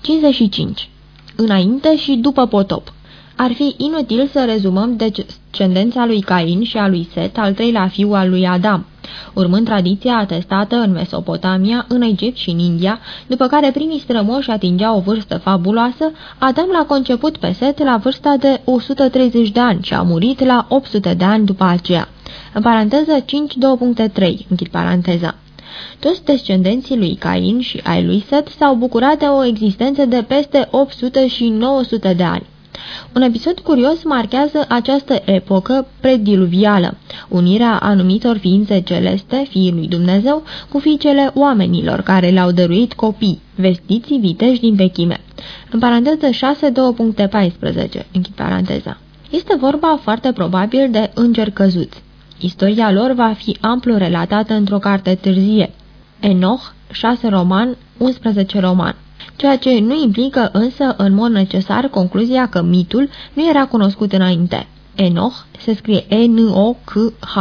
55. Înainte și după potop ar fi inutil să rezumăm descendența lui Cain și a lui Set, al treilea fiu al lui Adam, urmând tradiția atestată în Mesopotamia, în Egipt și în India, după care primii strămoși atingeau o vârstă fabuloasă, Adam l-a conceput pe Set la vârsta de 130 de ani și a murit la 800 de ani după aceea. În paranteză 5.2.3, închid paranteza. Toți descendenții lui Cain și ai lui Set s-au bucurat de o existență de peste 800 și 900 de ani. Un episod curios marchează această epocă prediluvială, unirea anumitor ființe celeste, fiii lui Dumnezeu, cu fiicele oamenilor care le-au dăruit copii, vestiții viteși din vechime. În paranteză 6, 2.14, închid paranteza. Este vorba foarte probabil de îngeri căzuți. Istoria lor va fi amplu relatată într-o carte târzie. Enoch, 6 roman, 11 roman ceea ce nu implică însă în mod necesar concluzia că mitul nu era cunoscut înainte. Enoch se scrie E-N-O-C-H.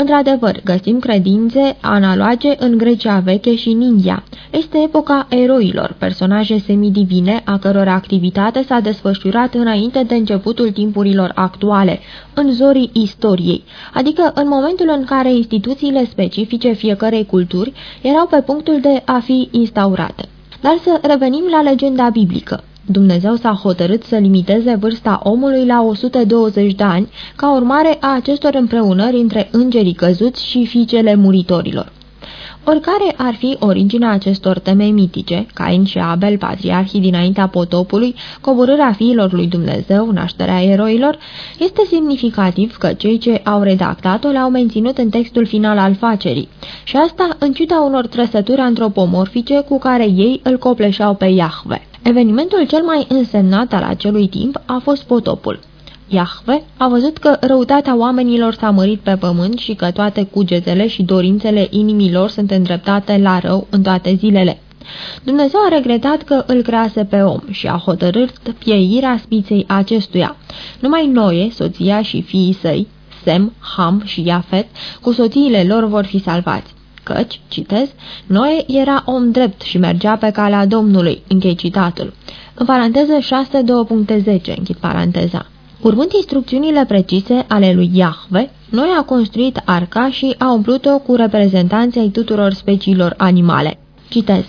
Într-adevăr, găsim credințe analoage în Grecia veche și în India. Este epoca eroilor, personaje semidivine a căror activitate s-a desfășurat înainte de începutul timpurilor actuale, în zorii istoriei, adică în momentul în care instituțiile specifice fiecărei culturi erau pe punctul de a fi instaurate. Dar să revenim la legenda biblică. Dumnezeu s-a hotărât să limiteze vârsta omului la 120 de ani, ca urmare a acestor împreunări între îngerii căzuți și fiicele muritorilor. Oricare ar fi originea acestor teme mitice, Cain și Abel, patriarhii dinaintea potopului, coborârea fiilor lui Dumnezeu, nașterea eroilor, este semnificativ că cei ce au redactat-o le-au menținut în textul final al facerii, și asta în ciuda unor trăsături antropomorfice cu care ei îl copleșeau pe Iahve. Evenimentul cel mai însemnat al acelui timp a fost potopul. Iahve a văzut că răutatea oamenilor s-a mărit pe pământ și că toate cugetele și dorințele inimilor sunt îndreptate la rău în toate zilele. Dumnezeu a regretat că îl crease pe om și a hotărât pieirea spiței acestuia. Numai Noe, soția și fiii săi, Sem, Ham și Iafet, cu soțiile lor vor fi salvați. Căci, citez, Noe era om drept și mergea pe calea Domnului, închei citatul. În paranteză 6.2.10, închid paranteza. Urmând instrucțiunile precise ale lui Iahve, noi a construit arca și a umplut-o cu reprezentanții ai tuturor speciilor animale. Citez.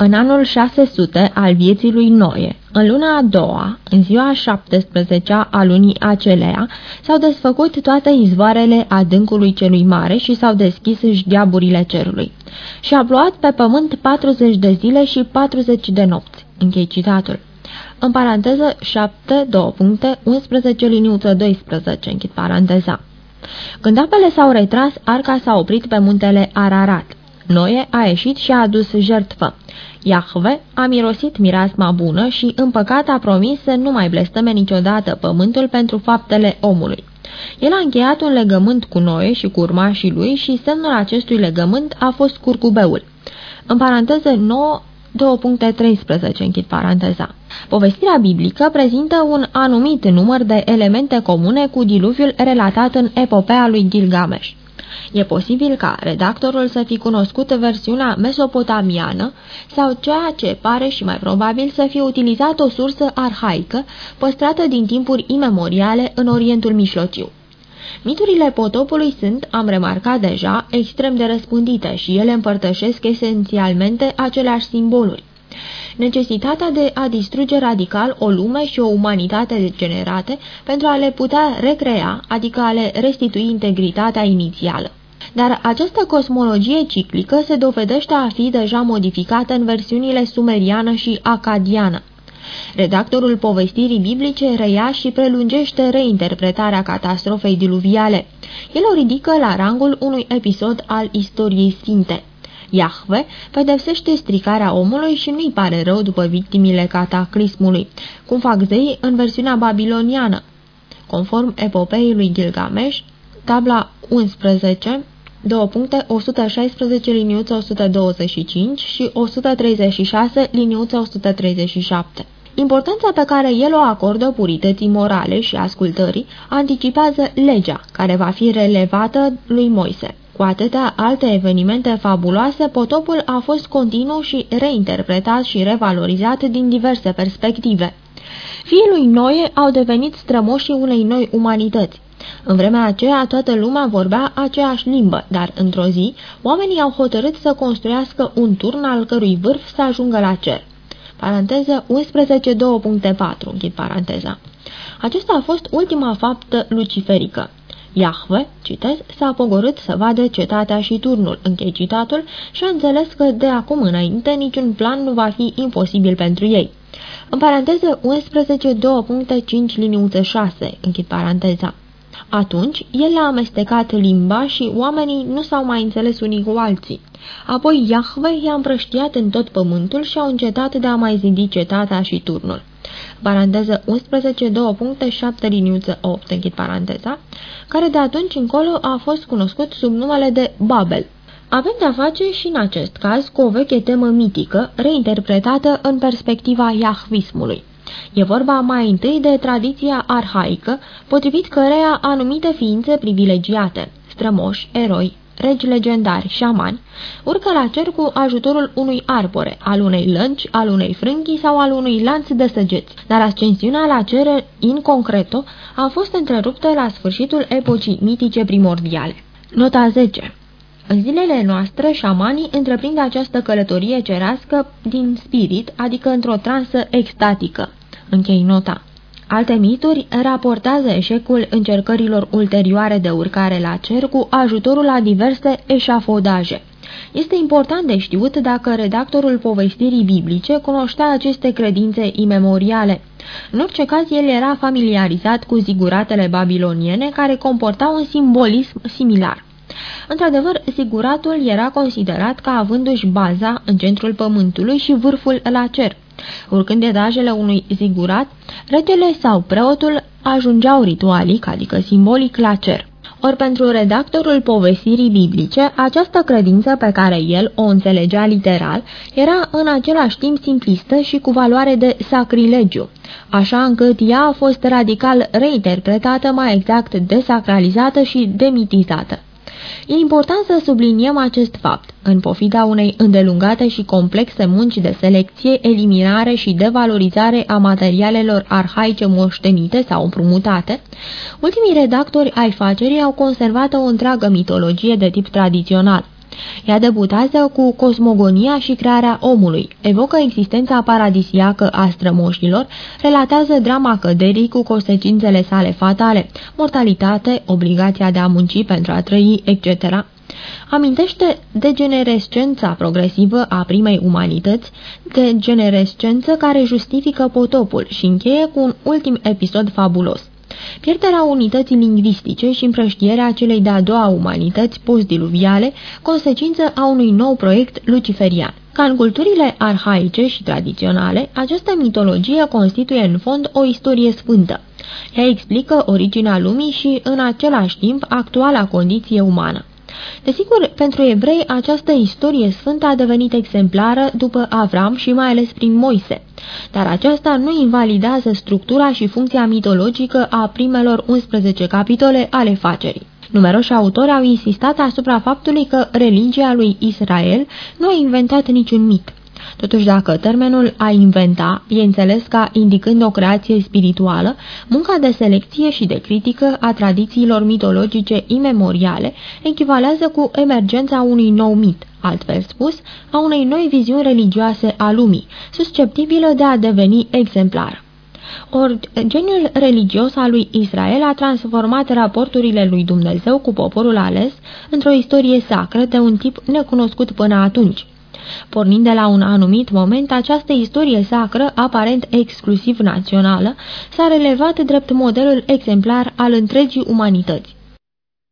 În anul 600 al vieții lui Noe, în luna a doua, în ziua 17 a lunii aceleia, s-au desfăcut toate izvoarele adâncului celui mare și s-au deschis șgheaburile cerului. Și a plouat pe pământ 40 de zile și 40 de nopți. Închei citatul în paranteză 7, 2 puncte, 11 liniuță 12, închid paranteza. Când apele s-au retras, arca s-a oprit pe muntele Ararat. Noe a ieșit și a adus jertfă. Iahve a mirosit mirasma bună și în păcat a promis să nu mai blesteme niciodată pământul pentru faptele omului. El a încheiat un legământ cu Noe și cu urmașii lui și semnul acestui legământ a fost curcubeul. În paranteză 9, 2.13, închid paranteza. Povestirea biblică prezintă un anumit număr de elemente comune cu diluviul relatat în epopea lui Gilgamesh. E posibil ca redactorul să fi cunoscut versiunea mesopotamiană sau ceea ce pare și mai probabil să fi utilizat o sursă arhaică păstrată din timpuri imemoriale în Orientul Mijlociu. Miturile potopului sunt, am remarcat deja, extrem de răspândite și ele împărtășesc esențialmente aceleași simboluri. Necesitatea de a distruge radical o lume și o umanitate degenerate pentru a le putea recrea, adică a le restitui integritatea inițială. Dar această cosmologie ciclică se dovedește a fi deja modificată în versiunile sumeriană și acadiană. Redactorul povestirii biblice reia și prelungește reinterpretarea catastrofei diluviale. El o ridică la rangul unui episod al istoriei sfinte. Iahve pedepsește stricarea omului și nu-i pare rău după victimile cataclismului, cum fac zei în versiunea babiloniană. Conform epopeii lui Gilgamesh, tabla 11, două puncte, 116 liniuță 125 și 136 liniuță 137. Importanța pe care el o acordă purității morale și ascultării anticipează legea, care va fi relevată lui Moise. Cu atâtea alte evenimente fabuloase, potopul a fost continuu și reinterpretat și revalorizat din diverse perspective. Fiii lui Noe au devenit strămoșii unei noi umanități. În vremea aceea toată lumea vorbea aceeași limbă, dar într-o zi oamenii au hotărât să construiască un turn al cărui vârf să ajungă la cer. Paranteză 11.2.4, închid paranteza. Acesta a fost ultima faptă luciferică. Iahve, citez, s-a pogorât să vadă cetatea și turnul, închei citatul, și a înțeles că de acum înainte niciun plan nu va fi imposibil pentru ei. În paranteză 11, 2.5 liniuță 6, închid paranteza. Atunci, el a amestecat limba și oamenii nu s-au mai înțeles unii cu alții. Apoi Iahve i-a împrăștiat în tot pământul și au încetat de a mai zidi cetatea și turnul. Paranteză 11, 2.7 liniuță 8, închid paranteza, care de atunci încolo a fost cunoscut sub numele de Babel. Avem de-a face și în acest caz cu o veche temă mitică, reinterpretată în perspectiva iahvismului. E vorba mai întâi de tradiția arhaică, potrivit căreia anumite ființe privilegiate, strămoși, eroi, regi legendari, șamani, urcă la cer cu ajutorul unui arbore, al unei lănci, al unei frânghii sau al unui lanț de săgeți, dar ascensiunea la cer in concreto a fost întreruptă la sfârșitul epocii mitice primordiale. Nota 10 în zilele noastre, șamanii întreprind această călătorie cerească din spirit, adică într-o transă extatică. Închei nota. Alte mituri raportează eșecul încercărilor ulterioare de urcare la cer cu ajutorul la diverse eșafodaje. Este important de știut dacă redactorul povestirii biblice cunoștea aceste credințe imemoriale. În orice caz, el era familiarizat cu ziguratele babiloniene care comportau un simbolism similar. Într-adevăr, siguratul era considerat ca avându-și baza în centrul pământului și vârful la cer. Urcând etajele unui zigurat, regele sau preotul ajungeau ritualic, adică simbolic, la cer. Ori pentru redactorul povestirii biblice, această credință pe care el o înțelegea literal era în același timp simplistă și cu valoare de sacrilegiu, așa încât ea a fost radical reinterpretată, mai exact desacralizată și demitizată. E important să subliniem acest fapt. În pofida unei îndelungate și complexe munci de selecție, eliminare și devalorizare a materialelor arhaice moștenite sau împrumutate, ultimii redactori ai facerii au conservat o întreagă mitologie de tip tradițional. Ea debutează cu cosmogonia și crearea omului, evocă existența paradisiacă a strămoșilor, relatează drama căderii cu consecințele sale fatale, mortalitate, obligația de a munci pentru a trăi, etc., amintește degenerescența progresivă a primei umanități, degenerescență care justifică potopul și încheie cu un ultim episod fabulos. Pierderea unității lingvistice și împrăștierea celei de-a doua umanități postdiluviale, consecință a unui nou proiect luciferian. Ca în culturile arhaice și tradiționale, această mitologie constituie în fond o istorie sfântă. Ea explică originea lumii și, în același timp, actuala condiție umană. Desigur, pentru evrei această istorie sfântă a devenit exemplară după Avram și mai ales prin Moise, dar aceasta nu invalidează structura și funcția mitologică a primelor 11 capitole ale facerii. Numeroși autori au insistat asupra faptului că religia lui Israel nu a inventat niciun mit. Totuși, dacă termenul a inventa e înțeles ca indicând o creație spirituală, munca de selecție și de critică a tradițiilor mitologice imemoriale echivalează cu emergența unui nou mit, altfel spus, a unei noi viziuni religioase a lumii, susceptibilă de a deveni exemplar. Ori geniul religios al lui Israel a transformat raporturile lui Dumnezeu cu poporul ales într-o istorie sacră de un tip necunoscut până atunci. Pornind de la un anumit moment, această istorie sacră, aparent exclusiv națională, s-a relevat drept modelul exemplar al întregii umanități.